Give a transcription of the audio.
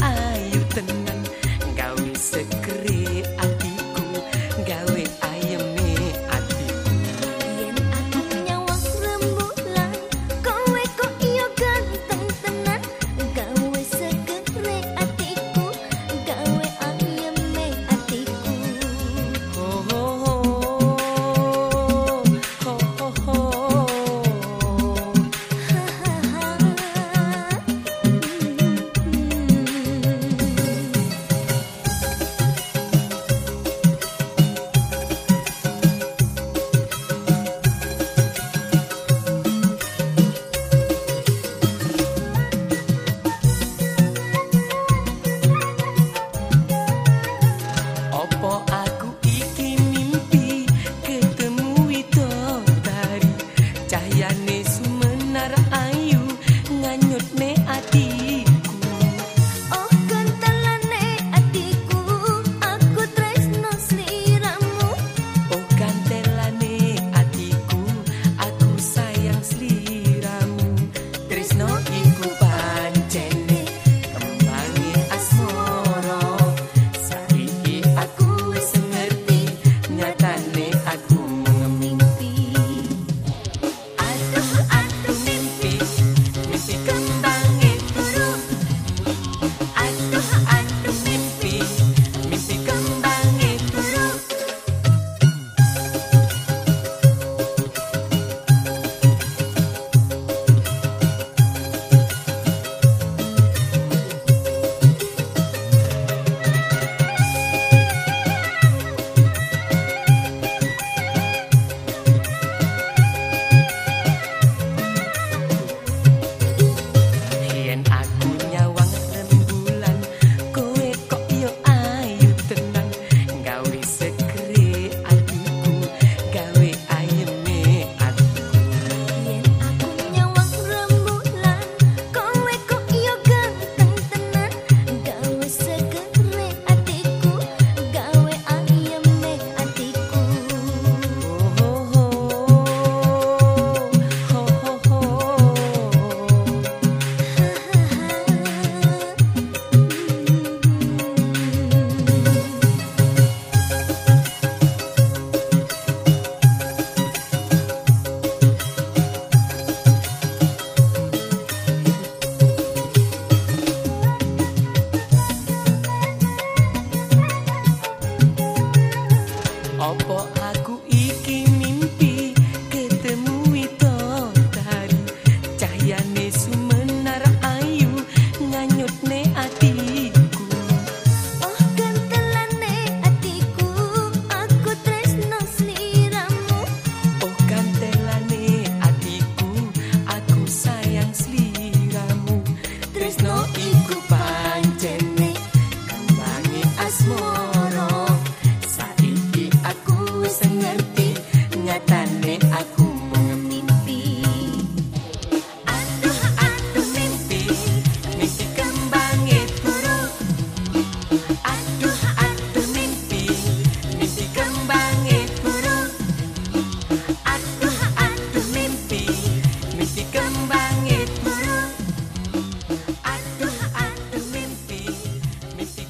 Ai yêu? me see.